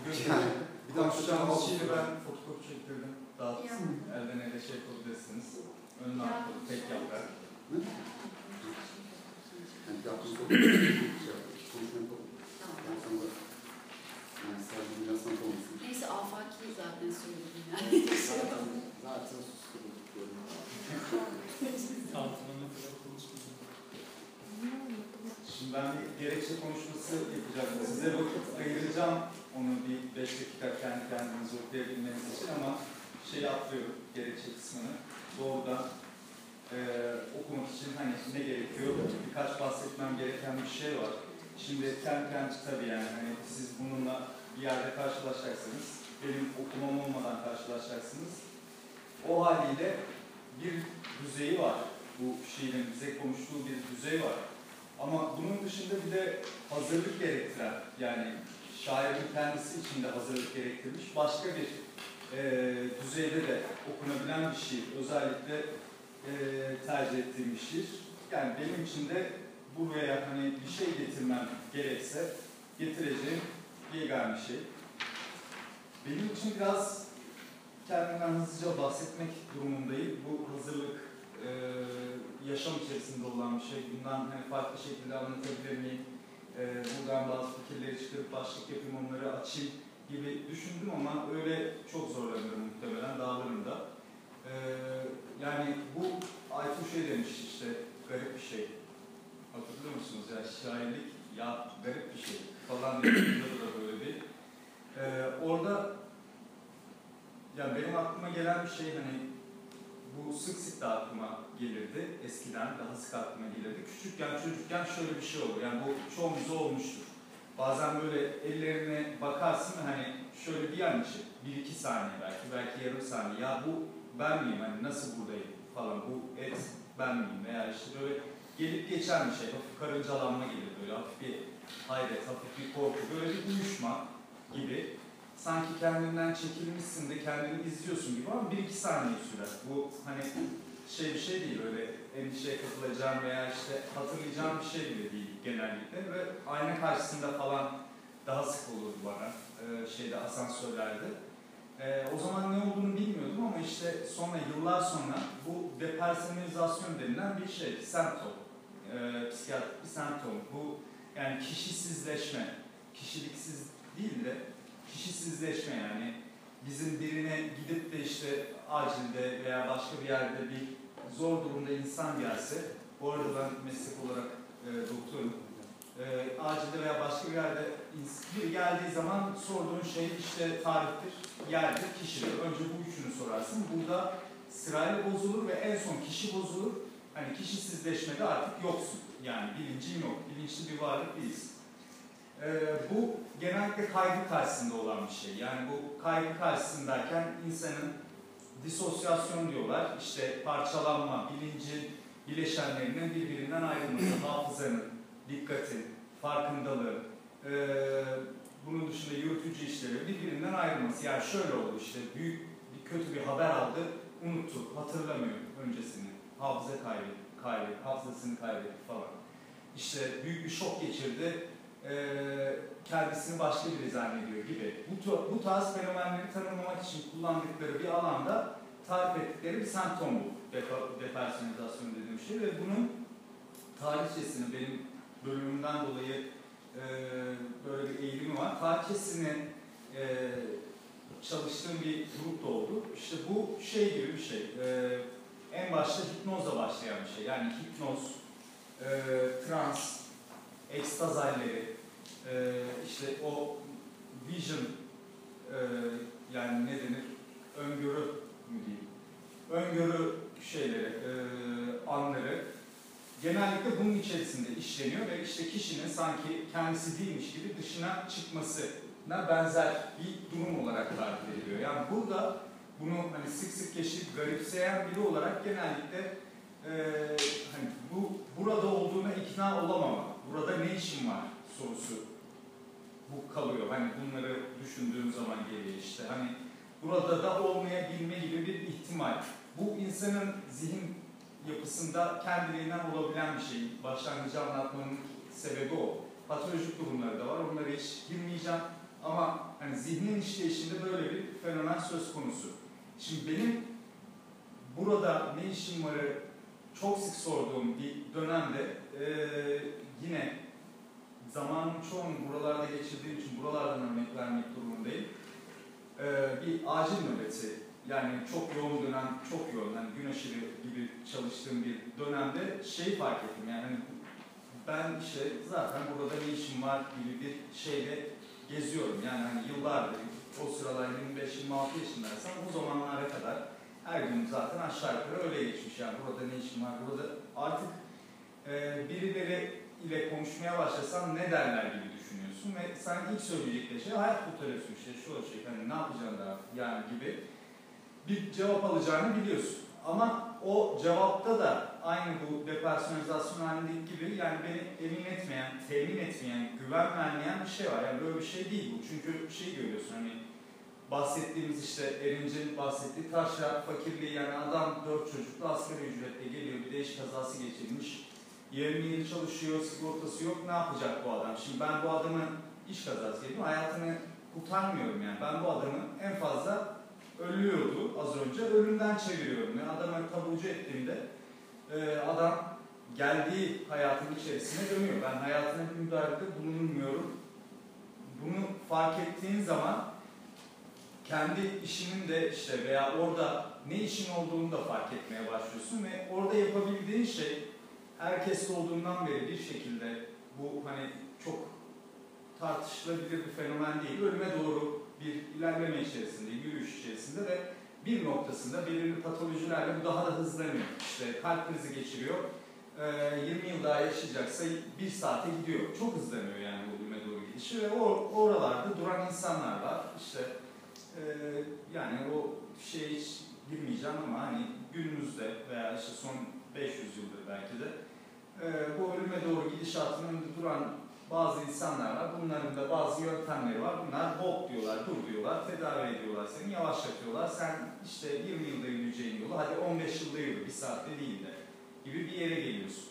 Bugün bir daha konuşacağımız şey şeyi ben fotokopi çektirdim. Dağıttım. Elden ele şey yapabilirsiniz. Önüne atladı. Tek yaprak. Yani yaptığınız o şey yaptık. Konuşma yapalım. Yani sana yani sadece biraz sana olmasın. Neyse afaki zaten söyledim yani. Zaten, zaten suskurduk diyorum. Altına ne kadar konuşmayacağım. Şimdi ben bir gerekçe konuşması yapacağım. Size vakit ayıracağım. Onu bir beş dakika kendi kendinize okuyabilmeniz için ama şey atlıyorum gerekçe kısmını. Doğrudan eee okumak için hani ne gerekiyor? Birkaç bahsetmem gereken bir şey var. Şimdi kendi kendi tabii yani hani siz bununla bir yerde karşılaşacaksınız. Benim okumam olmadan karşılaşacaksınız. O haliyle bir düzeyi var. Bu şiirin bize konuştuğu bir düzey var. Ama bunun dışında bir de hazırlık gerektiren, yani şairin kendisi için de hazırlık gerektirmiş başka bir e, düzeyde de okunabilen bir şiir. Özellikle e, tercih ettiğim bir şiir. Yani benim için de buraya hani bir şey getirmem gerekse getireceğim yegane şey. Benim için biraz kendimden hızlıca bahsetmek durumundayım. Bu hazırlık e, yaşam içerisinde olan bir şey. Bundan hani farklı şekilde anlatabilir miyim? E, buradan bazı fikirleri çıkarıp başlık yapayım, onları açayım gibi düşündüm ama öyle çok zorlanırım muhtemelen dağlarımda. E, yani bu Aytun şey demiş işte garip bir şey. Hatırlıyor musunuz ya şairlik ya garip bir şey falan diye da böyle bir. E, orada yani benim aklıma gelen bir şey hani bu sık sık da aklıma gelirdi. Eskiden daha sık aklıma gelirdi. Küçükken, çocukken şöyle bir şey olur. Yani bu çoğumuza olmuştur. Bazen böyle ellerine bakarsın hani şöyle bir an için, bir iki saniye belki, belki yarım saniye. Ya bu ben miyim? Hani nasıl buradayım falan. Bu et ben miyim? Veya işte böyle gelip geçen bir şey. Hafif karıncalanma gelir böyle. Hafif bir hayret, hafif bir korku. Böyle bir uyuşma gibi sanki kendinden çekilmişsin de kendini izliyorsun gibi ama bir iki saniye sürer. Bu hani şey bir şey değil öyle endişeye kapılacağım veya işte hatırlayacağım bir şey bile değil genellikle ve ayna karşısında falan daha sık olurdu bana ee, şeyde asansörlerde. Ee, o zaman ne olduğunu bilmiyordum ama işte sonra yıllar sonra bu depersonalizasyon denilen bir şey, semptom. Ee, psikiyatrik bir semptom. Bu yani kişisizleşme, kişiliksiz değil de kişisizleşme yani bizim birine gidip de işte acilde veya başka bir yerde bir zor durumda insan gelse, bu arada ben meslek olarak e, doktorum, e, acilde veya başka bir yerde biri geldiği zaman sorduğun şey işte tarihtir, yerdir, kişidir. Önce bu üçünü sorarsın. Burada sırayla bozulur ve en son kişi bozulur. Hani kişisizleşmede artık yoksun. Yani bilincin yok. Bilinçli bir varlık değilsin. Ee, bu genellikle kaygı karşısında olan bir şey. Yani bu kaygı karşısındayken insanın disosyasyon diyorlar. İşte parçalanma, bilincin bileşenlerinin birbirinden ayrılması, hafızanın, dikkatin, farkındalığın, ee, bunun dışında yürütücü işleri birbirinden ayrılması. Yani şöyle oldu işte büyük bir kötü bir haber aldı, unuttu, hatırlamıyor öncesini. Hafıza kaybetti, kaybetti, hafızasını kaybetti falan. İşte büyük bir şok geçirdi, e, kendisini başka biri zannediyor gibi. Bu, bu tarz fenomenleri tanımlamak için kullandıkları bir alanda tarif ettikleri bir semptom bu. Depa- Depersonalizasyon dediğim şey ve bunun tarihçesini benim bölümümden dolayı e, böyle bir eğilimi var. Tarihçesini e, çalıştığım bir grup da oldu. İşte bu şey gibi bir şey. E, en başta hipnozla başlayan bir şey. Yani hipnoz, e, trans, ekstaz halleri, e, işte o vision e, yani ne denir? Öngörü mü diyeyim? Öngörü şeyleri, e, anları genellikle bunun içerisinde işleniyor ve işte kişinin sanki kendisi değilmiş gibi dışına çıkmasına benzer bir durum olarak tarif ediliyor. Yani burada bunu hani sık sık keşif garipseyen biri olarak genellikle e, hani bu burada olduğuna ikna olamama, burada ne işin var sorusu bu kalıyor. Hani bunları düşündüğüm zaman geliyor işte. Hani burada da olmayabilme gibi bir ihtimal. Bu insanın zihin yapısında kendiliğinden olabilen bir şey. Başlangıcı anlatmanın sebebi o. Patolojik durumları da var. Onlara hiç girmeyeceğim. Ama hani zihnin işleyişinde böyle bir fenomen söz konusu. Şimdi benim burada ne işim varı çok sık sorduğum bir dönemde eee, yine zamanın çoğunu buralarda geçirdiğim için buralardan örnek vermek durumundayım. Eee, bir acil nöbeti yani çok yoğun dönem, çok yoğun, yani gün aşırı gibi çalıştığım bir dönemde şeyi fark ettim yani hani ben işte zaten burada ne işim var gibi bir şeyle geziyorum. Yani hani yıllardır o sıralar 25-26 yaşındaysam o zamanlara kadar her gün zaten aşağı yukarı öyle geçmiş. Yani burada ne işim var, burada artık e, birileri ile konuşmaya başlasan ne derler gibi düşünüyorsun ve sen ilk söyleyecekleri şey hayat kurtarıyorsun işte şu şey hani ne yapacaksın daha yani gibi bir cevap alacağını biliyorsun. Ama o cevapta da aynı bu depersonalizasyon halindeki gibi yani beni emin etmeyen, temin etmeyen, güven vermeyen bir şey var. Yani böyle bir şey değil bu. Çünkü şey görüyorsun hani bahsettiğimiz işte Erinç'in bahsettiği taşra fakirliği yani adam dört çocuklu asgari ücretle geliyor bir de iş kazası geçirmiş. 20 yıl çalışıyor, sigortası yok. Ne yapacak bu adam? Şimdi ben bu adamın iş kazası yedim, hayatını kurtarmıyorum yani. Ben bu adamın en fazla ölüyordu az önce, ölümden çeviriyorum. Yani adamı taburcu ettiğimde e, adam geldiği hayatın içerisine dönüyor. Ben hayatına bir müdahalede bulunmuyorum. Bunu fark ettiğin zaman kendi işinin de işte veya orada ne işin olduğunu da fark etmeye başlıyorsun ve orada yapabildiğin şey herkes olduğundan beri bir şekilde bu hani çok tartışılabilir bir fenomen değil. Ölüme doğru bir ilerleme içerisinde, yürüyüş içerisinde ve bir noktasında belirli patolojilerle bu daha da hızlanıyor. İşte kalp krizi geçiriyor, 20 yıl daha yaşayacaksa bir saate gidiyor. Çok hızlanıyor yani bu ölüme doğru gidişi ve o, oralarda duran insanlar var. İşte yani o şeye hiç girmeyeceğim ama hani günümüzde veya işte son 500 yıldır belki de bu ölüme doğru gidişatın önünde duran bazı insanlar var. Bunların da bazı yöntemleri var. Bunlar hop diyorlar, dur diyorlar, tedavi ediyorlar seni, yavaşlatıyorlar. Sen işte 20 yılda yürüyeceğin yolu, hadi 15 yılda yürü, bir saatte değil de gibi bir yere geliyorsun.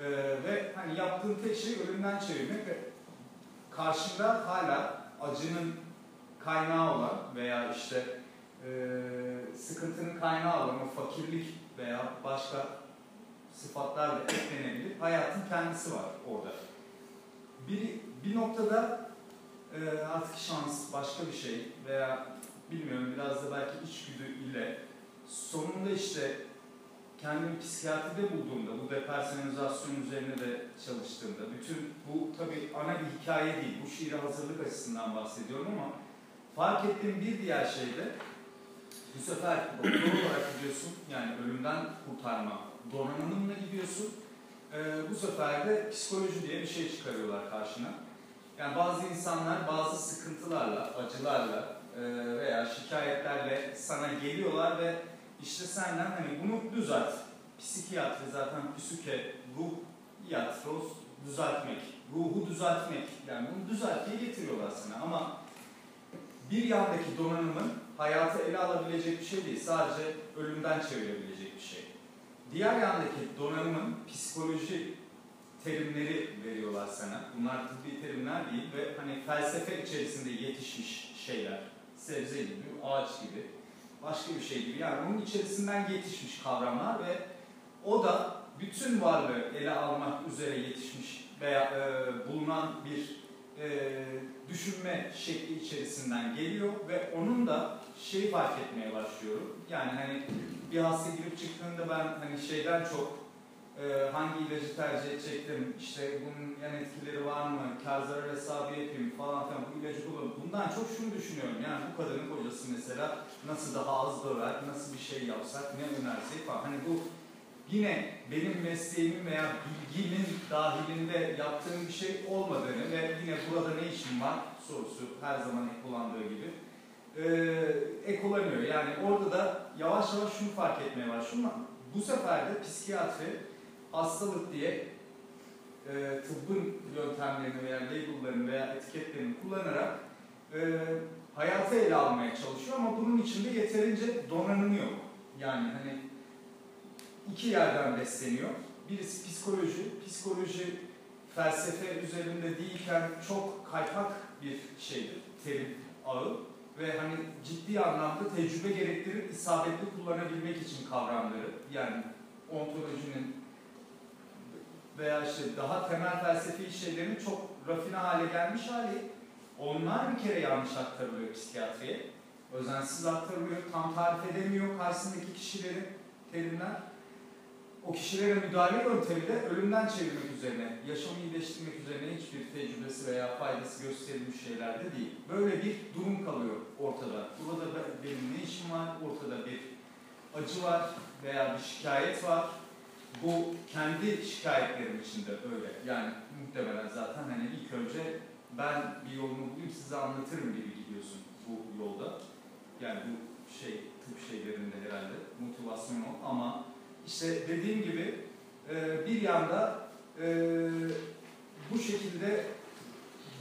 Ee, ve hani yaptığın tek şey ölümden çevirmek ve karşında hala acının kaynağı olan veya işte e, sıkıntının kaynağı olan o fakirlik veya başka sıfatlar da eklenebilir. Hayatın kendisi var orada. Bir, bir noktada e, artık şans başka bir şey veya bilmiyorum biraz da belki içgüdü ile sonunda işte kendimi psikiyatride bulduğumda, bu depersonalizasyon üzerine de çalıştığımda, bütün bu tabii ana bir hikaye değil, bu şiire hazırlık açısından bahsediyorum ama fark ettiğim bir diğer şey de bu sefer doktor olarak gidiyorsun, yani ölümden kurtarma donanımına gidiyorsun. Ee, bu sefer de psikoloji diye bir şey çıkarıyorlar karşına. Yani bazı insanlar bazı sıkıntılarla, acılarla e, veya şikayetlerle sana geliyorlar ve işte senden hani bunu düzelt. Psikiyatri zaten psüke, ruh, yatros, düzeltmek, ruhu düzeltmek. Yani bunu düzelt diye getiriyorlar sana ama bir yandaki donanımın hayatı ele alabilecek bir şey değil. Sadece ölümden çevirebilecek. Diğer yandaki donanımın psikoloji terimleri veriyorlar sana. Bunlar tıbbi terimler değil ve hani felsefe içerisinde yetişmiş şeyler. Sebze gibi, ağaç gibi, başka bir şey gibi. Yani onun içerisinden yetişmiş kavramlar ve o da bütün varlığı ele almak üzere yetişmiş veya e, bulunan bir e, düşünme şekli içerisinden geliyor ve onun da şey fark etmeye başlıyorum. Yani hani bir hasta girip çıktığında ben hani şeyden çok e, hangi ilacı tercih edecektim, işte bunun yan etkileri var mı, kar zarar hesabı yapayım falan filan bu ilacı kullanıp bundan çok şunu düşünüyorum. Yani bu kadının kocası mesela nasıl daha az döver, nasıl bir şey yapsak, ne önersek falan. Hani bu yine benim mesleğimin veya bilgimin dahilinde yaptığım bir şey olmadığını ve yine burada ne işim var sorusu her zaman ekolandığı gibi e, ekolanıyor. Yani orada da yavaş yavaş şunu fark etmeye başlıyorum bu sefer de psikiyatri hastalık diye e, tıbbın yöntemlerini veya label'larını veya etiketlerini kullanarak e, hayatı ele almaya çalışıyor ama bunun içinde yeterince donanımı yok. Yani hani iki yerden besleniyor. Birisi psikoloji, psikoloji felsefe üzerinde değilken çok kaypak bir şeydir, terim ağı ve hani ciddi anlamda tecrübe gerektirir isabetli kullanabilmek için kavramları yani ontolojinin veya işte daha temel felsefi şeylerin çok rafine hale gelmiş hali onlar bir kere yanlış aktarılıyor psikiyatriye. Özensiz aktarılıyor, tam tarif edemiyor karşısındaki kişilerin terimler. O kişilere müdahale yöntemi de ölümden çevirmek üzerine, yaşamı iyileştirmek üzerine hiçbir tecrübesi veya faydası gösterilmiş şeyler de değil. Böyle bir durum kalıyor ortada. Burada be- benim ne işim var? Ortada bir acı var veya bir şikayet var. Bu kendi şikayetlerim içinde öyle. Yani muhtemelen zaten hani ilk önce ben bir yolunu bulayım size anlatırım gibi gidiyorsun bu yolda. Yani bu şey tıp şeylerinde herhalde motivasyon o ama işte dediğim gibi e, bir yanda e, bu şekilde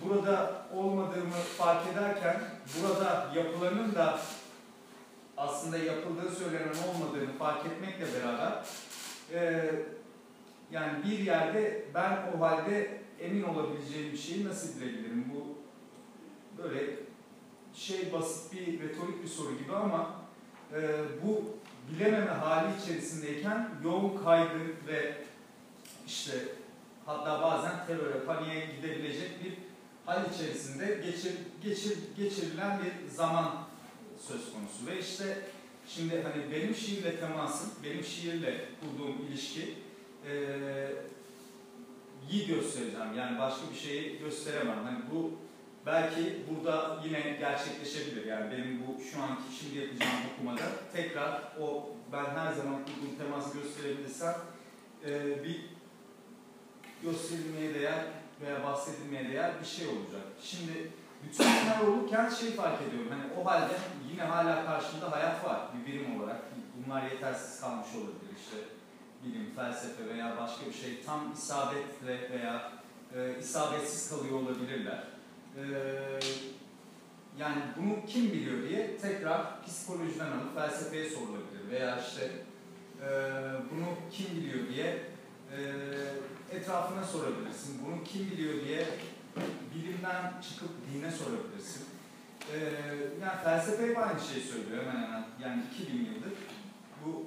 burada olmadığımı fark ederken burada yapılanın da aslında yapıldığı söylenen olmadığını fark etmekle beraber e, yani bir yerde ben o halde emin olabileceğim bir şeyi nasıl bilebilirim? Bu böyle şey basit bir retorik bir soru gibi ama e, bu bilememe hali içerisindeyken yoğun kaygı ve işte hatta bazen teröre, paniğe gidebilecek bir hal içerisinde geçir, geçir, geçirilen bir zaman söz konusu. Ve işte şimdi hani benim şiirle temasım, benim şiirle kurduğum ilişki e, iyi göstereceğim. Yani başka bir şeyi gösteremem. Hani bu belki burada yine gerçekleşebilir. Yani benim bu şu anki şimdi yapacağım okumada tekrar o ben her zaman kurduğum teması gösterebilirsem e, bir gösterilmeye değer veya bahsedilmeye değer bir şey olacak. Şimdi bütün bunlar olurken şey fark ediyorum. Hani o halde yine hala karşımda hayat var bir birim olarak. Bunlar yetersiz kalmış olabilir işte bilim, felsefe veya başka bir şey tam isabetle veya e, isabetsiz kalıyor olabilirler. E, yani bunu kim biliyor diye tekrar psikolojiden alıp felsefeye sorulabilir veya işte e, bunu kim biliyor diye e, etrafına sorabilirsin. Bunu kim biliyor diye bilimden çıkıp dine sorabilirsin. E, yani felsefe hep aynı şeyi söylüyor hemen hemen. Yani 2000 yıldır bu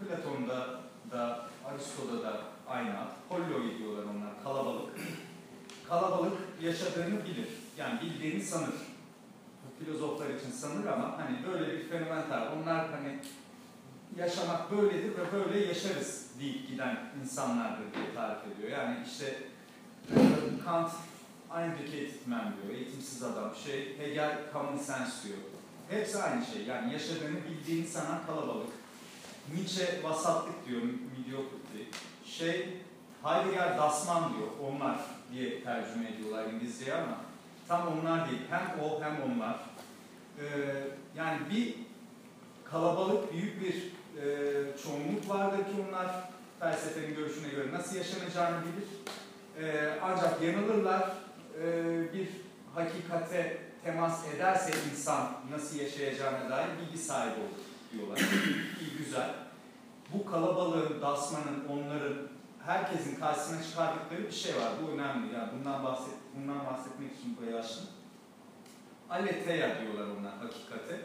Platon'da da Aristo'da da aynı ad. Holloi diyorlar onlar, kalabalık. Kalabalık yaşadığını bilir. Yani bildiğini sanır. Filozoflar için sanır ama hani böyle bir fenomen var. Onlar hani yaşamak böyledir ve böyle yaşarız deyip giden insanlardır diye tarif ediyor. Yani işte e, Kant uneducated man diyor, eğitimsiz adam. Şey, Hegel common sense diyor. Hepsi aynı şey. Yani yaşadığını bildiğini sanan kalabalık. Nietzsche vasatlık diyor, mediocrity. Şey, Heidegger dasman diyor, onlar diye tercüme ediyorlar İngilizceye ama tam onlar değil. Hem o hem onlar. Ee, yani bir kalabalık, büyük bir e, çoğunluk vardır ki onlar felsefenin görüşüne göre nasıl yaşanacağını bilir. E, ancak yanılırlar. E, bir hakikate temas ederse insan nasıl yaşayacağına dair bilgi sahibi olur diyorlar. İyi, güzel. Bu kalabalığın, dasmanın, onların, herkesin karşısına çıkardıkları bir şey var. Bu önemli. Yani bundan bahset, bundan bahsetmek için buraya açtım. Aletheia diyorlar onlar hakikate.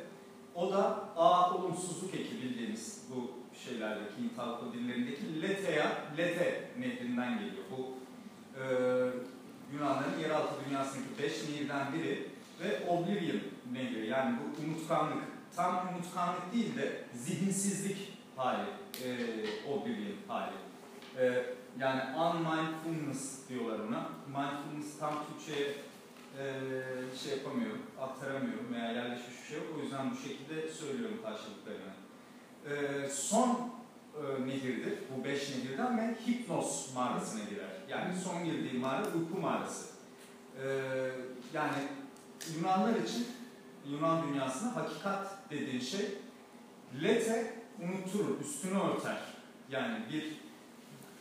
O da A olumsuzluk eki bildiğimiz bu şeylerdeki İtalko dillerindeki Letea, Lete nehrinden geliyor. Bu e, Yunanların yeraltı dünyasındaki beş nehirden biri ve Oblivion nehri yani bu unutkanlık. Tam unutkanlık değil de zihinsizlik hali, e, Oblivion hali. E, yani unmindfulness diyorlar ona. Mindfulness tam Türkçe'ye e, şey yapamıyorum, aktaramıyorum veya yerleşmiş bir şey yok. O yüzden bu şekilde söylüyorum karşılıklarını. E, son e, nehirdir, bu beş nehirden ve Hipnos mağarasına girer. Yani son girdiği mağara uyku mağarası. E, yani Yunanlar için, Yunan dünyasında hakikat dediğin şey lete unuturur, üstünü örter. Yani bir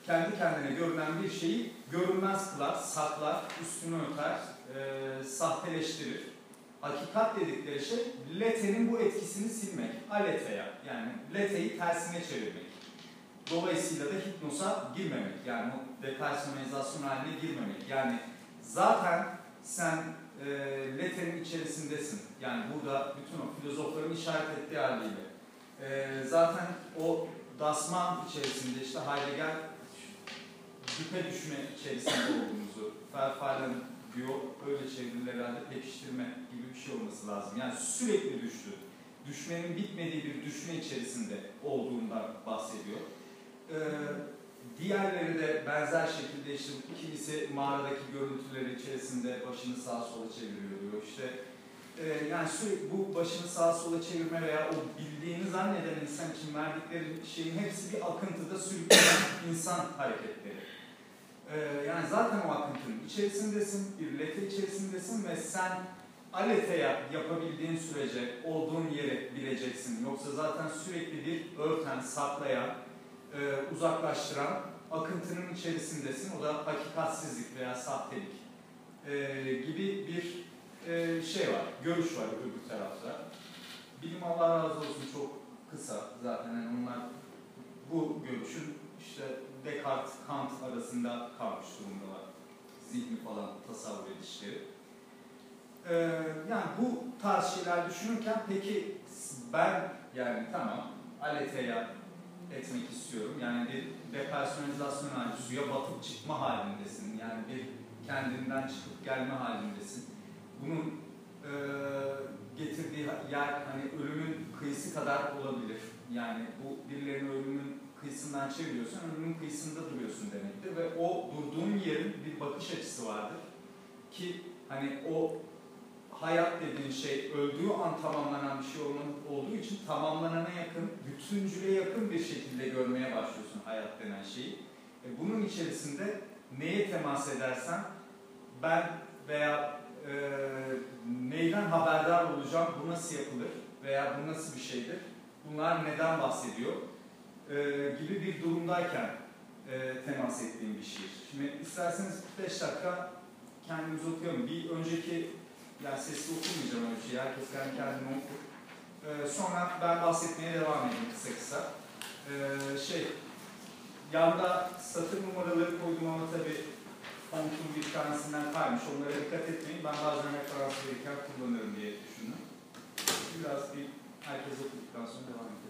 kendi kendine görünen bir şeyi görünmez kılar, saklar, üstünü örter, e, sahteleştirir. Hakikat dedikleri şey letenin bu etkisini silmek. Aletheia yani leteyi tersine çevirmek. Dolayısıyla da hipnoza girmemek. Yani o depersonalizasyon haline girmemek. Yani zaten sen e, letenin içerisindesin. Yani burada bütün o filozofların işaret ettiği haliyle. E, zaten o Dasman içerisinde işte Heidegger düpe düşme içerisinde olduğumuzu, Verfallen diyor, öyle çevirilir herhalde pekiştirme gibi bir şey olması lazım. Yani sürekli düştü. Düşmenin bitmediği bir düşme içerisinde olduğundan bahsediyor. Ee, diğerleri de benzer şekilde işte kimisi mağaradaki görüntüleri içerisinde başını sağa sola çeviriyor diyor. İşte e, yani sürekli bu başını sağa sola çevirme veya o bildiğini zanneden insan için verdikleri şeyin hepsi bir akıntıda sürükleyen insan hareketleri. Ee, yani zaten o akıntının içerisindesin, bir lete içerisindesin ve sen aleteye yapabildiğin sürece olduğun yeri bileceksin. Yoksa zaten sürekli bir örten, saklayan, e, uzaklaştıran akıntının içerisindesin. O da hakikatsizlik veya sahtelik e, gibi bir e, şey var, görüş var öbür tarafta. Bilim Allah razı olsun çok kısa zaten yani onlar bu görüşün işte Descartes, Kant arasında kalmış durumdalar. Zihni falan tasavvur edişleri. Ee, yani bu tarz şeyler düşünürken peki ben yani tamam aletheya etmek istiyorum. Yani bir depersonalizasyon hali, suya batıp çıkma halindesin. Yani bir kendinden çıkıp gelme halindesin. Bunun e, getirdiği yer hani ölümün kıyısı kadar olabilir. Yani bu birilerinin ölümün kıyısından çeviriyorsan ölümün kıyısında duruyorsun demektir. Ve o durduğun yerin bir bakış açısı vardır. Ki hani o hayat dediğin şey öldüğü an tamamlanan bir şey olduğu için tamamlanana yakın, bütüncüle yakın bir şekilde görmeye başlıyorsun hayat denen şeyi. E bunun içerisinde neye temas edersen ben veya e, neyden haberdar olacağım, bu nasıl yapılır veya bu nasıl bir şeydir, bunlar neden bahsediyor e, gibi bir durumdayken e, temas ettiğim bir şiir. Şimdi isterseniz 5 dakika kendimiz okuyalım. Bir önceki, yani sesli okumayacağım öyle şey, herkes kendi kendine okur. E, sonra ben bahsetmeye devam edeyim kısa kısa. E, şey, yanda satır numaraları koydum ama tabii fontun bir tanesinden kaymış. Onlara dikkat etmeyin. Ben bazen referans verirken kullanırım diye düşündüm. Biraz bir herkes okuduktan sonra devam ederiz.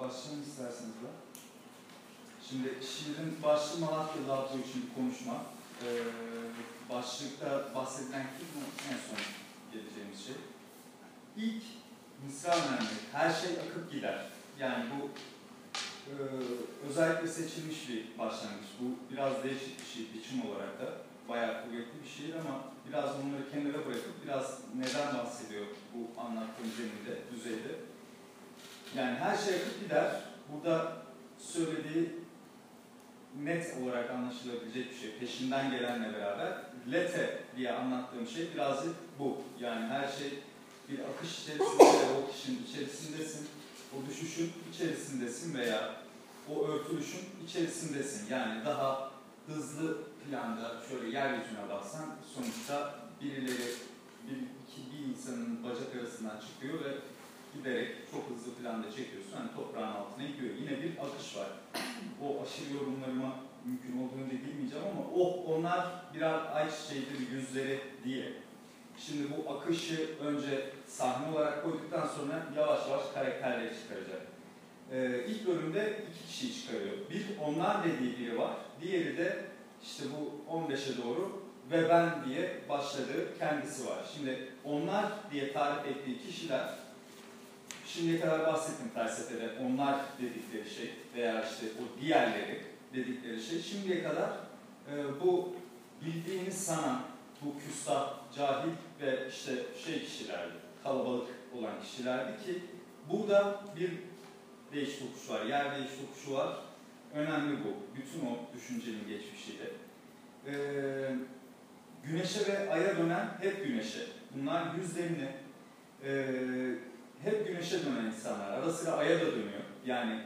Başlayalım isterseniz de. Şimdi şiirin başlığı Malatyalı adlı için konuşma. Ee, başlıkta bahsedilen bu? En son geleceğimiz şey. İlk mısra önemli. Her şey akıp gider. Yani bu e, özellikle seçilmiş bir başlangıç. Bu biraz değişik bir şey biçim olarak da. Bayağı kuvvetli bir şiir ama biraz bunları kenara bırakıp biraz neden bahsediyor bu anlattığım zeminde, düzeyde. Yani her şey akıp gider. Burada söylediği net olarak anlaşılabilecek bir şey. Peşinden gelenle beraber. Lete diye anlattığım şey birazcık bu. Yani her şey bir akış içerisinde o akışın içerisindesin. O düşüşün içerisindesin veya o örtülüşün içerisindesin. Yani daha hızlı planda şöyle yeryüzüne baksan sonuçta birileri bir, iki, bir insanın bacak arasından çıkıyor ve giderek çok hızlı planda çekiyorsun. Hani toprağın altına gidiyor. Yine bir akış var. O aşırı yorumlarıma mümkün olduğunu da bilmeyeceğim ama oh onlar birer ay çiçeğidir yüzleri diye. Şimdi bu akışı önce sahne olarak koyduktan sonra yavaş yavaş karakterleri çıkaracak. Ee, ilk bölümde iki kişiyi çıkarıyor. Bir onlar dediği biri var. Diğeri de işte bu 15'e doğru ve ben diye başladığı kendisi var. Şimdi onlar diye tarif ettiği kişiler şimdiye kadar bahsettim felsefede onlar dedikleri şey veya işte o diğerleri dedikleri şey şimdiye kadar e, bu bildiğini sanan bu küstah, cahil ve işte şey kişilerdi. kalabalık olan kişilerdi ki burada bir değiş tokuş var, yer değiş tokuşu var. Önemli bu. Bütün o düşüncenin geçmişiyle. Ee, güneşe ve aya dönen hep güneşe. Bunlar yüzlerini e, hep güneşe dönen insanlar. Ara sıra aya da dönüyor. Yani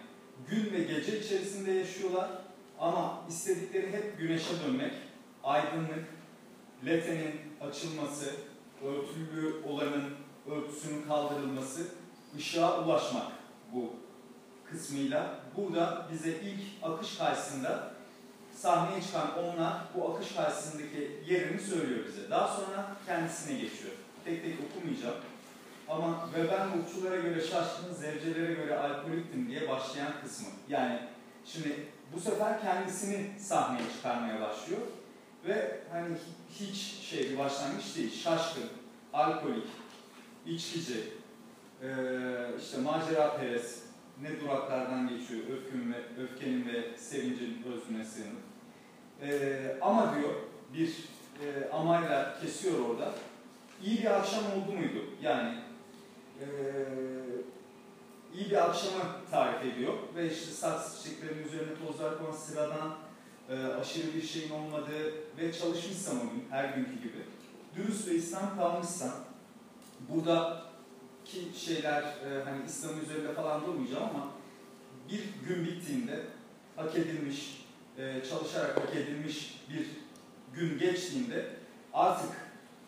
gün ve gece içerisinde yaşıyorlar ama istedikleri hep güneşe dönmek, aydınlık, letenin açılması, örtülü olanın örtüsünün kaldırılması, ışığa ulaşmak bu kısmıyla. Burada bize ilk akış karşısında sahneye çıkan onlar bu akış karşısındaki yerini söylüyor bize. Daha sonra kendisine geçiyor. Tek tek okumayacağım. Ama ve ben okçulara göre şaşkın, zevcelere göre alkoliktim diye başlayan kısmı. Yani şimdi bu sefer kendisini sahneye çıkarmaya başlıyor. Ve hani hiç şey bir başlangıç değil. Şaşkın, alkolik, içkici, işte macera perest, ne duraklardan geçiyor öfkün ve, öfkenin ve sevincin özüne sığınıp. Ama diyor bir e, amayla kesiyor orada. İyi bir akşam oldu muydu? Yani e, iyi bir akşamı tarif ediyor. Ve işte saks çiçeklerinin üzerine tozlar konan sıradan e, aşırı bir şeyin olmadığı ve çalışmışsam o gün her günkü gibi. Dürüst ve İslam kalmışsam buradaki şeyler e, hani İslam üzerinde falan durmayacağım ama bir gün bittiğinde hak edilmiş, e, çalışarak hak edilmiş bir gün geçtiğinde artık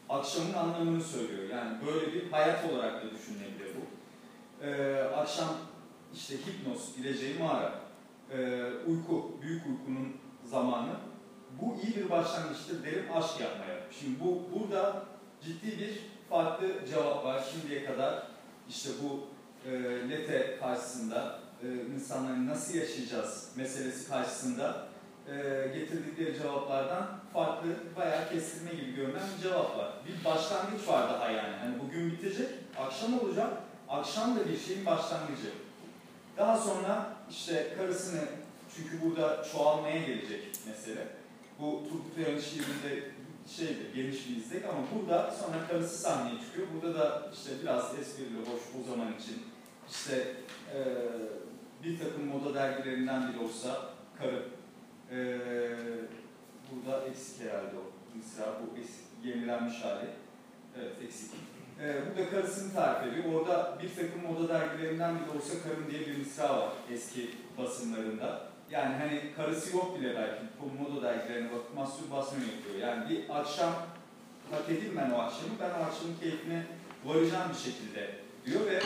akşamın anlamını söylüyor. Yani böyle bir hayat olarak da düşünülebilir bu. E, akşam işte hipnoz, gideceği mağara, e, uyku, büyük uykunun zamanı. Bu iyi bir başlangıçtır derim aşk yapmaya. Şimdi bu burada ciddi bir farklı cevap var şimdiye kadar. işte bu e, lete karşısında e, insanların nasıl yaşayacağız meselesi karşısında e, getirdikleri cevaplardan farklı, bayağı kestirme gibi görünen bir cevap var. Bir başlangıç var daha yani. Hani bugün bitecek, akşam olacak. Akşam da bir şeyin başlangıcı. Daha sonra işte karısını, çünkü burada çoğalmaya gelecek mesele. Bu Turgut Uyar'ın şiirinde şeydir, geniş bir izlek ama burada sonra karısı sahneye çıkıyor. Burada da işte biraz esprili, hoş o zaman için işte e, bir takım moda dergilerinden biri olsa karı. E, burada eksik herhalde o misra, bu eksik, yenilenmiş hali. Evet, eksik. E, burada karısını tarif ediyor. Orada bir takım moda dergilerinden biri olsa karım diye bir misra var eski basınlarında. Yani hani karısı yok bile belki. Bu moda dergilerine bakıp mastürbasyon yapıyor. Yani bir akşam hak edilmeyen o akşamı ben o akşamın keyfine varacağım bir şekilde diyor ve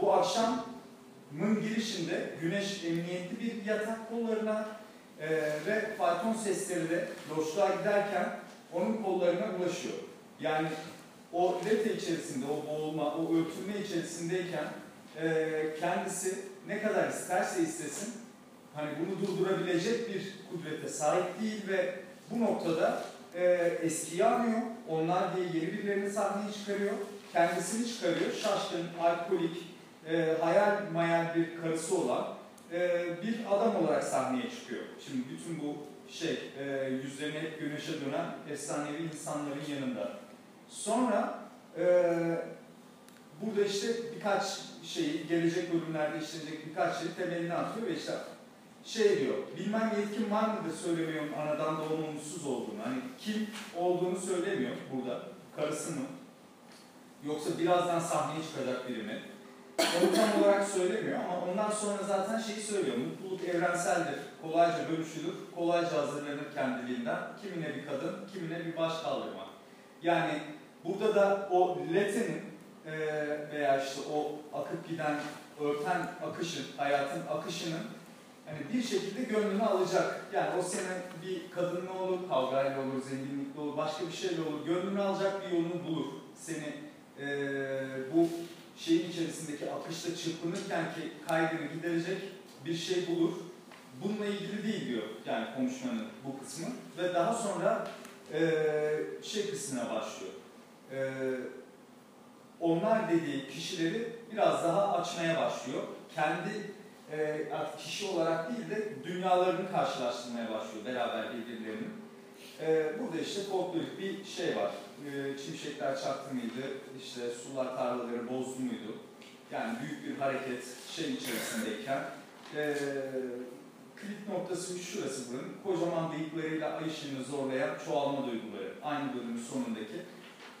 bu akşamın girişinde güneş emniyetli bir yatak kollarına e, ve fayton sesleri de loşluğa giderken onun kollarına ulaşıyor. Yani o lete içerisinde, o boğulma, o örtülme içerisindeyken e, kendisi ne kadar isterse istesin hani bunu durdurabilecek bir kudrete sahip değil ve bu noktada e, eskiyi anıyor. Onlar diye yeni birilerini sahneye çıkarıyor. Kendisini çıkarıyor. Şaşkın, alkolik, e, hayal mayal bir karısı olan e, bir adam olarak sahneye çıkıyor. Şimdi bütün bu şey, e, yüzlerine hep güneşe dönen efsanevi insanların yanında. Sonra e, burada işte birkaç şeyi, gelecek bölümlerde işlenecek birkaç şeyi temelini atıyor ve işte şey diyor, bilmem yetkim var mıdır söylemiyorum anadan doğma olduğunu. Hani kim olduğunu söylemiyor burada, karısı mı? Yoksa birazdan sahneye çıkacak biri mi? Onu tam olarak söylemiyor ama ondan sonra zaten şeyi söylüyor. Mutluluk evrenseldir, kolayca bölüşülür, kolayca hazırlanır kendiliğinden. Kimine bir kadın, kimine bir baş kaldırma. Yani burada da o letenin veya işte o akıp giden, örten akışın, hayatın akışının hani bir şekilde gönlünü alacak. Yani o sene bir kadınla olur, kavgayla olur, zenginlikle olur, başka bir şeyle olur. Gönlünü alacak bir yolunu bulur. Seni e, bu şeyin içerisindeki akışta çırpınırken ki kaygını giderecek bir şey bulur. Bununla ilgili değil diyor yani konuşmanın bu kısmı. Ve daha sonra e, şey kısmına başlıyor. E, onlar dediği kişileri biraz daha açmaya başlıyor. Kendi e, kişi olarak değil de dünyalarını karşılaştırmaya başlıyor beraber birbirlerinin. Ee, burada işte folklorik bir şey var. Ee, şimşekler çaktı mıydı, işte sular tarlaları bozdu muydu? Yani büyük bir hareket şey içerisindeyken ee, kilit noktası şurası bunun. Kocaman bıyıklarıyla ay ışığını zorlayan çoğalma duyguları. Aynı bölümün sonundaki.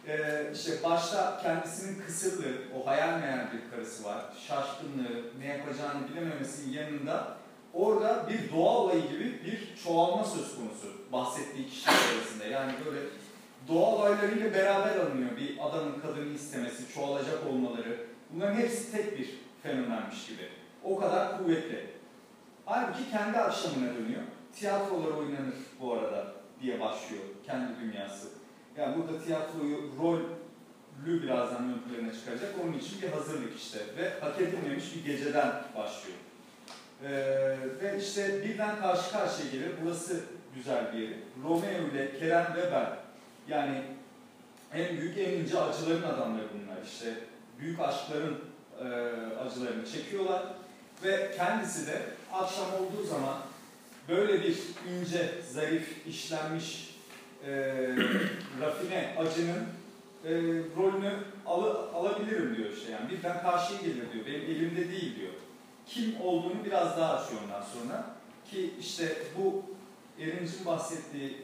Ee, işte başta kendisinin kısırlığı, o hayal meyal bir karısı var. Şaşkınlığı, ne yapacağını bilememesinin yanında orada bir doğa olayı gibi bir çoğalma söz konusu bahsettiği kişiler arasında. Yani böyle doğa olaylarıyla beraber alınıyor bir adamın kadını istemesi, çoğalacak olmaları. Bunların hepsi tek bir fenomenmiş gibi. O kadar kuvvetli. Halbuki kendi akşamına dönüyor. Tiyatrolar oynanır bu arada diye başlıyor kendi dünyası. Yani burada tiyatroyu, rolü birazdan ön plana çıkaracak. Onun için bir hazırlık işte. Ve hak edilmemiş bir geceden başlıyor. Ee, ve işte birden karşı karşıya gelir. Burası güzel bir yeri. Romeo ile Kerem ve ben. Yani en büyük, en ince acıların adamları bunlar. İşte büyük aşkların e, acılarını çekiyorlar. Ve kendisi de akşam olduğu zaman böyle bir ince, zarif, işlenmiş, e, rafine acının e, rolünü al, alabilirim diyor işte yani. Birden karşıya gelir diyor. Benim elimde değil diyor. Kim olduğunu biraz daha açıyor ondan sonra. Ki işte bu Erinç'in bahsettiği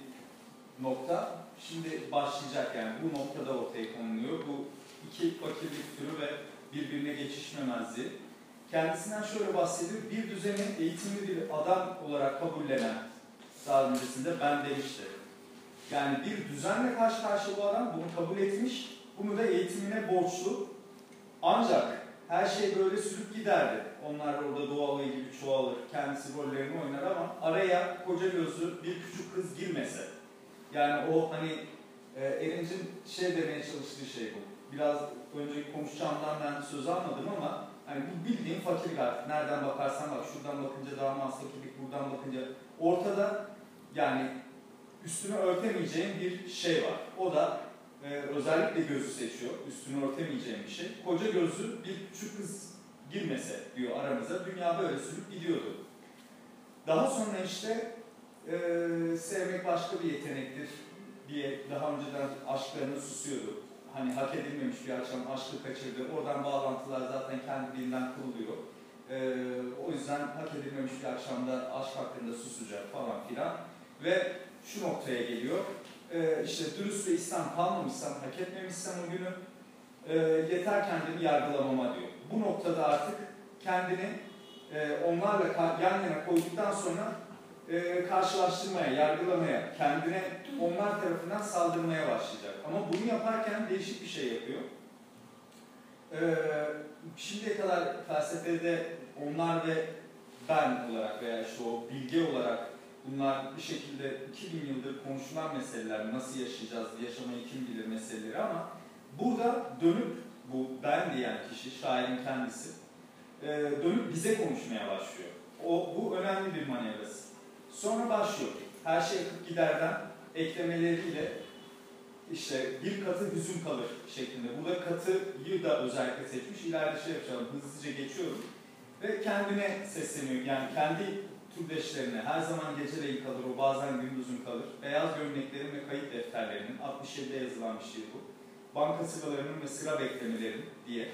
nokta şimdi başlayacak yani bu noktada ortaya konuluyor. Bu iki fakirlik türü ve birbirine geçişmemezliği. Kendisinden şöyle bahsediyor. Bir düzeni eğitimli bir adam olarak kabullenen daha öncesinde ben demişti. Yani bir düzenle karşı karşıya bu adam bunu kabul etmiş. Bunu da eğitimine borçlu. Ancak her şey böyle sürüp giderdi. Onlar orada doğalı gibi çoğalır. Kendisi rollerini oynar ama araya koca gözlü bir küçük kız girmese. Yani o hani e, Erinç'in şey demeye çalıştığı şey bu. Biraz önce konuşacağımdan ben söz almadım ama hani bu bildiğin fakirlik artık. Nereden bakarsan bak şuradan bakınca daha az buradan bakınca ortada yani üstünü örtemeyeceğin bir şey var. O da e, özellikle gözü seçiyor. Üstünü örtemeyeceğin bir şey. Koca gözlü bir küçük kız girmese diyor aramıza. Dünya böyle sürüp gidiyordu. Daha sonra işte e, sevmek başka bir yetenektir diye daha önceden aşklarını susuyordu. Hani hak edilmemiş bir akşam aşkı kaçırdı. Oradan bağlantılar zaten kendiliğinden kuruluyor. E, o yüzden hak edilmemiş bir akşamda aşk hakkında susacak falan filan. Ve şu noktaya geliyor. E, işte dürüst ve İslam kalmamışsam, hak etmemişsem o günü e, yeter kendimi yargılamama diyor. Bu noktada artık kendini e, onlarla yan yana koyduktan sonra e, karşılaştırmaya, yargılamaya, kendine onlar tarafından saldırmaya başlayacak. Ama bunu yaparken değişik bir şey yapıyor. E, şimdiye kadar felsefede onlar ve ben olarak veya işte o bilge olarak bunlar bir şekilde 2000 yıldır konuşulan meseleler, nasıl yaşayacağız, yaşamayı kim bilir meseleleri ama burada dönüp bu ben diyen kişi, şairin kendisi, e, dönüp bize konuşmaya başlıyor. O, bu önemli bir manevrası. Sonra başlıyor. Her şey akıp giderden eklemeleriyle işte bir katı hüzün kalır şeklinde. Burada katıyı da özellikle seçmiş. İleride şey yapacağım, hızlıca geçiyorum. Ve kendine sesleniyor. Yani kendi türdeşlerine her zaman geceleyin kalır, o bazen gündüzün kalır. Beyaz gömleklerin ve kayıt defterlerinin, 67'de yazılan bir şey bu. Banka sıralarının ve sıra beklemelerinin diye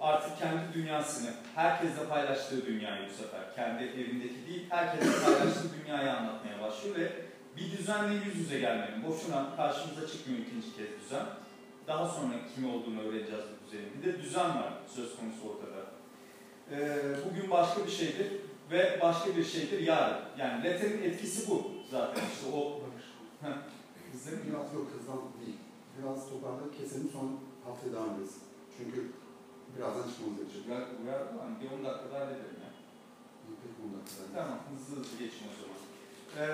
artık kendi dünyasını, herkesle paylaştığı dünyayı bu sefer, kendi evindeki değil, herkesle paylaştığı dünyayı anlatmaya başlıyor ve bir düzenle yüz yüze gelmenin, boşuna karşımıza çıkmıyor ikinci kez düzen. Daha sonra kim olduğunu öğreneceğiz bu düzenin. Bir de düzen var söz konusu ortada. Ee, bugün başka bir şeydir ve başka bir şeydir yarın. Yani letterin etkisi bu zaten işte o... Bizim biraz yok hızlan değil. Biraz toparlayıp keselim sonra haftaya devam ederiz. Çünkü birazdan çıkmamız gerekecek. Uyar, uyar mı? Bir 10 dakikada hallederim ya. Peki 10 dakika. Tamam, hızlı hızlı geçin o zaman. Ee,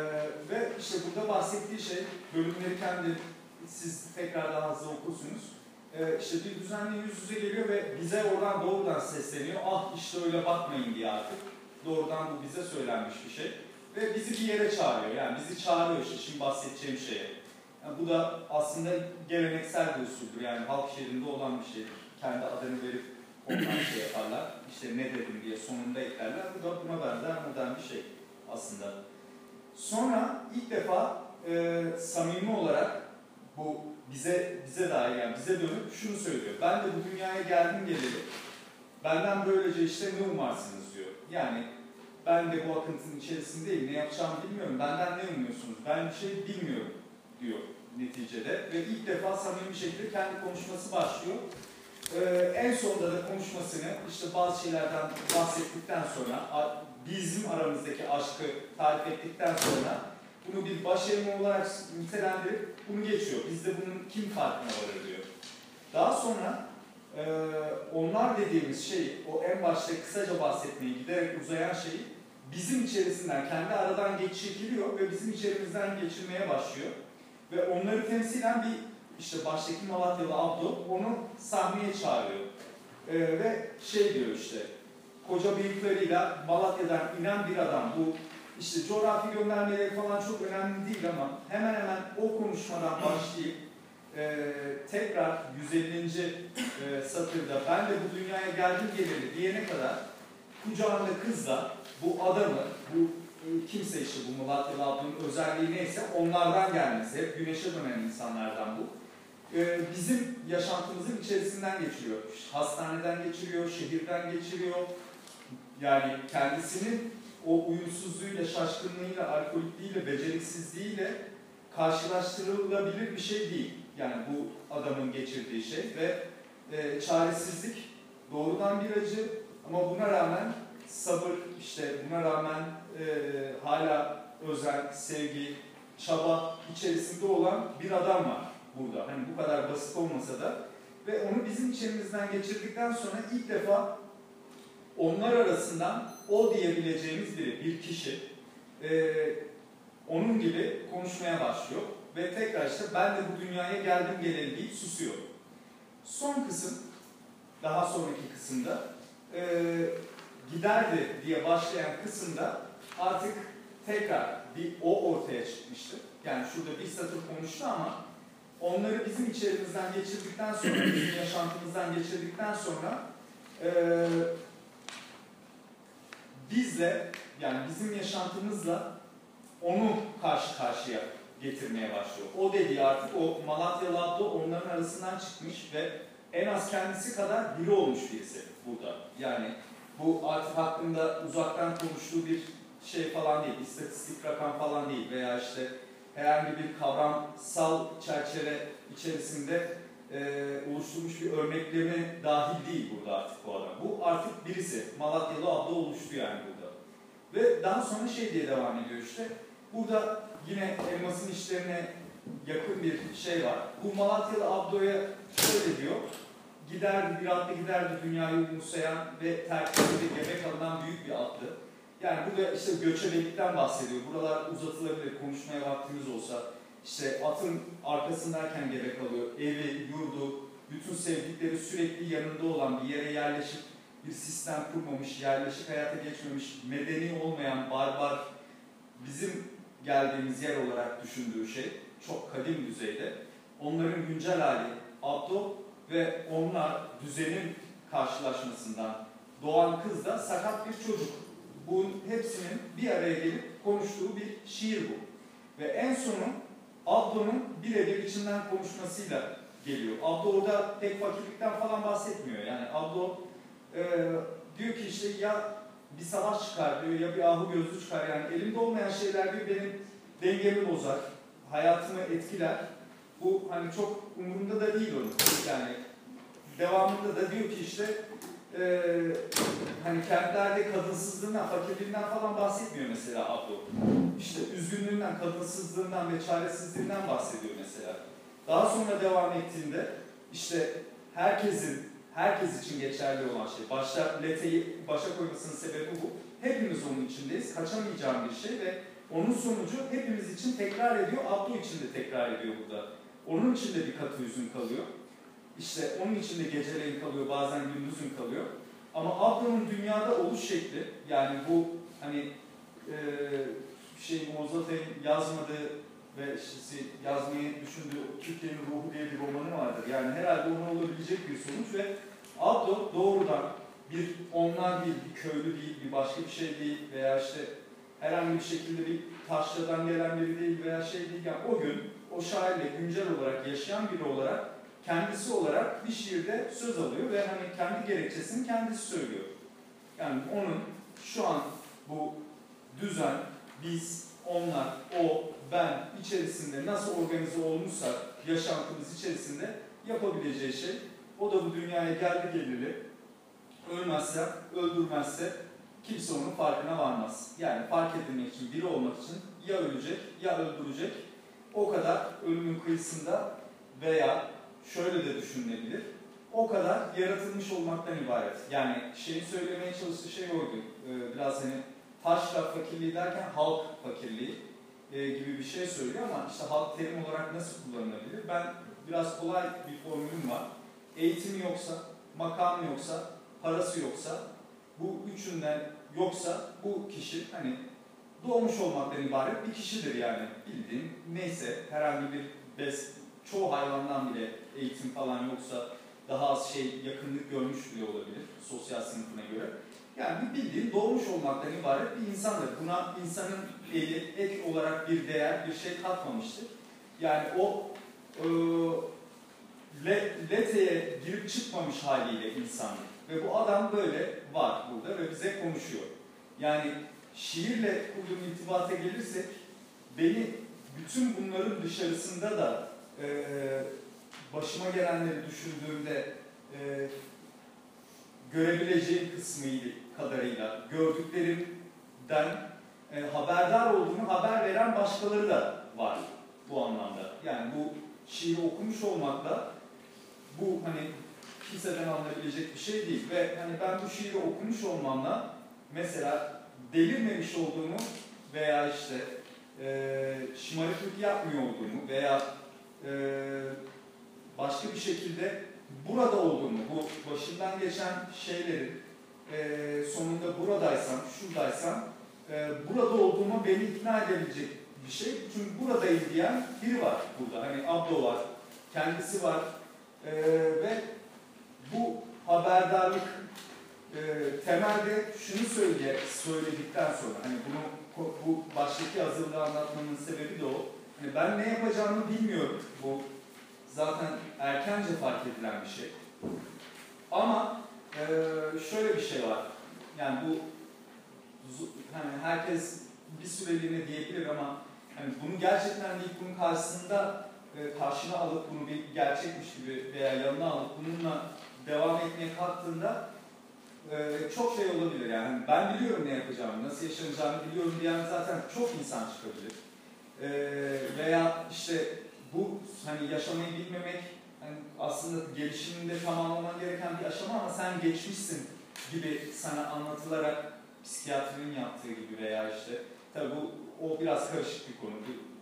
ve işte burada bahsettiği şey, bölümleri kendi siz tekrar daha hızlı okursunuz. Ee, işte bir düzenli yüz yüze geliyor ve bize oradan doğrudan sesleniyor. Ah işte öyle bakmayın diye artık. Doğrudan bu bize söylenmiş bir şey. Ve bizi bir yere çağırıyor. Yani bizi çağırıyor işte şimdi bahsedeceğim şeye. Yani bu da aslında geleneksel bir usuldür. Yani halk şehrinde olan bir şeydir. Kendi adını verip onlar şey yaparlar. İşte ne dedim diye sonunda eklerler. Bu da buna benzer modern bir şey aslında. Sonra ilk defa e, samimi olarak bu bize bize dair yani bize dönüp şunu söylüyor. Ben de bu dünyaya geldim geleli. Benden böylece işte ne umarsınız diyor. Yani ben de bu akıntının içerisindeyim. Ne yapacağımı bilmiyorum. Benden ne umuyorsunuz? Ben bir şey bilmiyorum diyor neticede. Ve ilk defa samimi bir şekilde kendi konuşması başlıyor. Ee, en sonunda da konuşmasını işte bazı şeylerden bahsettikten sonra bizim aramızdaki aşkı tarif ettikten sonra bunu bir başarı olarak nitelendirip bunu geçiyor. Biz de bunun kim farkına varır diyor. Daha sonra e, onlar dediğimiz şey, o en başta kısaca bahsetmeyi giderek uzayan şeyi bizim içerisinden, kendi aradan geçiriliyor ve bizim içerimizden geçirmeye başlıyor. Ve onları temsilen bir işte baştaki Malatyalı Abdo onu sahneye çağırıyor. Ee, ve şey diyor işte, koca bıyıklarıyla Malatya'dan inen bir adam. Bu işte coğrafi göndermeleri falan çok önemli değil ama hemen hemen o konuşmadan başlayıp e, tekrar 150. e, satırda ben de bu dünyaya geldim geleli diyene kadar kucağında kızla bu adamı, bu e, kimse işte bu Malatyalı ablanın özelliği neyse onlardan gelmesi, hep güneşe dönen insanlardan bu. E, bizim yaşantımızın içerisinden geçiriyor. Hastaneden geçiriyor, şehirden geçiriyor. Yani kendisinin o uyumsuzluğuyla, şaşkınlığıyla, alkolikliğiyle, beceriksizliğiyle karşılaştırılabilir bir şey değil. Yani bu adamın geçirdiği şey ve e, çaresizlik doğrudan bir acı. Ama buna rağmen sabır, işte buna rağmen e, hala özen, sevgi, çaba içerisinde olan bir adam var burada. Hani bu kadar basit olmasa da. Ve onu bizim içerimizden geçirdikten sonra ilk defa onlar arasından o diyebileceğimiz biri, bir kişi e, onun gibi konuşmaya başlıyor ve tekrar işte ben de bu dünyaya geldim geleli deyip susuyor. Son kısım, daha sonraki kısımda e, giderdi diye başlayan kısımda artık tekrar bir o ortaya çıkmıştı. Yani şurada bir satır konuştu ama onları bizim içerimizden geçirdikten sonra, bizim yaşantımızdan geçirdikten sonra e, bizle, yani bizim yaşantımızla onu karşı karşıya getirmeye başlıyor. O dediği artık o Malatyalı abla onların arasından çıkmış ve en az kendisi kadar biri olmuş birisi burada. Yani bu artık hakkında uzaktan konuştuğu bir şey falan değil, istatistik rakam falan değil veya işte herhangi bir kavramsal çerçeve içerisinde e, oluşturmuş bir örnekleme dahil değil burada artık bu adam. Bu artık birisi. Malatyalı abla oluştu yani burada. Ve daha sonra şey diye devam ediyor işte. Burada yine elmasın işlerine yakın bir şey var. Bu Malatyalı abdoya şöyle diyor. Giderdi, bir atlı giderdi dünyayı umursayan ve terkinde gebek alınan büyük bir attı. Yani burada işte göçebelikten bahsediyor. Buralar uzatılabilir, konuşmaya vaktimiz olsa. İşte atın arkasındayken gebek alıyor. Evi, yurdu, bütün sevdikleri sürekli yanında olan bir yere yerleşip bir sistem kurmamış, yerleşik hayata geçmemiş, medeni olmayan, barbar, bizim geldiğimiz yer olarak düşündüğü şey çok kadim düzeyde. Onların güncel hali Abdo ve onlar düzenin karşılaşmasından doğan kız da sakat bir çocuk. Bunun hepsinin bir araya gelip konuştuğu bir şiir bu. Ve en sonu Abdo'nun birebir içinden konuşmasıyla geliyor. Abdo orada tek fakirlikten falan bahsetmiyor. Yani Abdo e, diyor ki işte ya bir savaş çıkar diyor ya bir ahu gözlü çıkar. Yani elimde olmayan şeyler diyor benim dengemi bozar, hayatımı etkiler. Bu hani çok umurunda da değil onun. Yani devamında da diyor ki işte e, hani kentlerde kadınsızlığından, fakirliğinden falan bahsetmiyor mesela Abdo. İşte üzgünlüğünden, kadınsızlığından ve çaresizliğinden bahsediyor mesela. Daha sonra devam ettiğinde işte herkesin, herkes için geçerli olan şey, başta leteyi başa koymasının sebebi bu. Hepimiz onun içindeyiz, kaçamayacağım bir şey ve onun sonucu hepimiz için tekrar ediyor, Abdo için de tekrar ediyor burada. Onun için de bir katı hüzün kalıyor. İşte onun için de geceleyin kalıyor, bazen gündüzün kalıyor. Ama Abdo'nun dünyada oluş şekli, yani bu hani e, şey Mozart'ın yazmadığı ve işte yazmayı düşündüğü Türkiye'nin ruhu diye bir romanı vardır. Yani herhalde onun olabilecek bir sonuç ve Abdo doğrudan bir onlar değil, bir köylü değil, bir başka bir şey değil veya işte herhangi bir şekilde bir taşradan gelen biri değil veya şey değil. Yani o gün o şairle güncel olarak yaşayan biri olarak kendisi olarak bir şiirde söz alıyor ve hani kendi gerekçesini kendisi söylüyor. Yani onun şu an bu düzen, biz, onlar, o, ben içerisinde nasıl organize olmuşsa yaşantımız içerisinde yapabileceği şey o da bu dünyaya geldi geleli ölmezse, öldürmezse kimse onun farkına varmaz. Yani fark edilmek için, biri olmak için ya ölecek ya öldürecek. O kadar ölümün kıyısında veya şöyle de düşünülebilir. O kadar yaratılmış olmaktan ibaret. Yani şeyin söylemeye çalıştığı şey oydu. Ee, biraz hani taşra fakirliği derken halk fakirliği e, gibi bir şey söylüyor ama işte halk terim olarak nasıl kullanılabilir? Ben biraz kolay bir formülüm var. Eğitimi yoksa, makam yoksa, parası yoksa, bu üçünden yoksa bu kişi hani doğmuş olmaktan ibaret bir kişidir yani bildiğin neyse herhangi bir bes çoğu hayvandan bile eğitim falan yoksa daha az şey yakınlık görmüş bile olabilir sosyal sınıfına göre. Yani bildiğin doğmuş olmaktan ibaret bir insandır. Buna insanın eli ek olarak bir değer, bir şey katmamıştır. Yani o e, le, leteye girip çıkmamış haliyle insandır. Ve bu adam böyle var burada ve bize konuşuyor. Yani şiirle kurduğum irtibata gelirsek beni bütün bunların dışarısında da e, başıma gelenleri düşündüğümde e, görebileceğim kısmıydı kadarıyla gördüklerimden e, haberdar olduğumu haber veren başkaları da var bu anlamda. Yani bu şiiri okumuş olmakla bu hani kimseden alınabilecek bir şey değil. Ve hani ben bu şiiri okumuş olmamla mesela delirmemiş olduğumu veya işte e, şımarıklık yapmıyor olduğumu veya e, başka bir şekilde burada olduğumu, bu başından geçen şeylerin e, sonunda buradaysam, şuradaysam e, burada olduğumu beni ikna edebilecek bir şey. Çünkü buradayım diyen biri var burada. Hani abla var, kendisi var e, ve bu haberdarlık e, temelde şunu söyle, söyledikten sonra hani bunu bu baştaki hazırlığı anlatmamın sebebi de o. Hani ben ne yapacağımı bilmiyorum. Bu zaten erkence fark edilen bir şey. Ama e, şöyle bir şey var. Yani bu hani herkes bir süreliğine diyebilir ama hani bunu gerçekten deyip bunun karşısında e, karşına alıp bunu bir gerçekmiş gibi veya yanına alıp bununla devam etmeye kalktığında e, çok şey olabilir yani. Hani ben biliyorum ne yapacağımı, nasıl yaşanacağını biliyorum diyen zaten çok insan çıkabilir. E, veya işte bu hani yaşamayı bilmemek aslında gelişiminde tamamlaman gereken bir aşama ama sen geçmişsin gibi sana anlatılarak psikiyatrinin yaptığı gibi veya işte tabi bu o biraz karışık bir konu.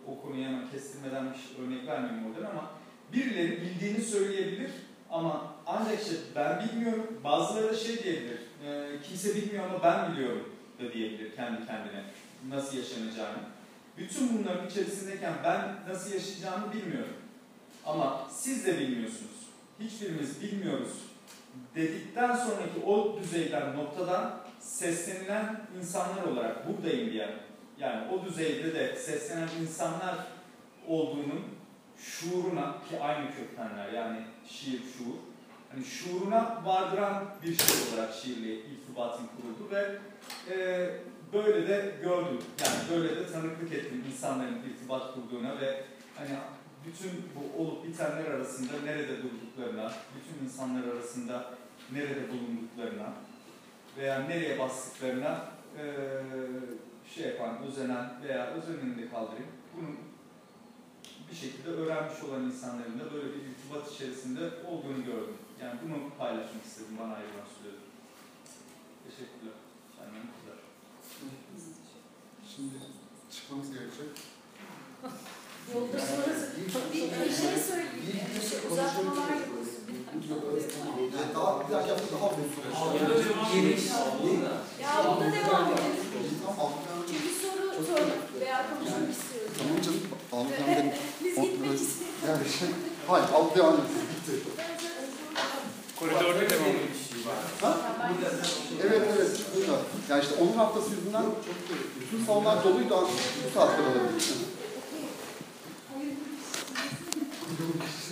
O konuyu hemen kestirmeden bir şey, örnek vermeyeyim oradan ama birileri bildiğini söyleyebilir ama ancak işte ben bilmiyorum. Bazıları da şey diyebilir. E, kimse bilmiyor ama ben biliyorum da diyebilir kendi kendine nasıl yaşanacağını. Bütün bunların içerisindeyken ben nasıl yaşayacağımı bilmiyorum. Ama siz de bilmiyorsunuz. Hiçbirimiz bilmiyoruz dedikten sonraki o düzeyden, noktadan seslenilen insanlar olarak buradayım diyen, yani o düzeyde de seslenen insanlar olduğunun şuuruna ki aynı köktenler yani şiir şuur, hani şuuruna vardıran bir şey olarak şiirle irtibatım kuruldu ve e, böyle de gördüm. Yani böyle de tanıklık ettim insanların irtibat kurduğuna ve hani bütün bu olup bitenler arasında nerede durduklarına, bütün insanlar arasında nerede bulunduklarına veya nereye bastıklarına e, şey yapan, özenen veya özenini de kaldırayım. Bunun bir şekilde öğrenmiş olan insanların da böyle bir irtibat içerisinde olduğunu gördüm. Yani bunu paylaşmak istedim bana ayrılan sürede. Teşekkürler. Senden bu kadar. Şimdi çıkmamız gerekecek. Yolda sonrası bir, bir şey söyleyeyim. Uzatmalar Yani daha bir dakika daha uzun süreç. Ya bunda devam edelim. Çünkü soru sor veya konuşmak istiyoruz. Tamam canım. Benim. Biz gitmek istiyoruz. Yani şey, hayır, Avrupa devam etsin. Bitti. Koridorda devam Ha? Evet, evet. Burada. Yani işte onun haftası yüzünden bütün salonlar doluydu. Bu saatte kadar alabildik. Jesus.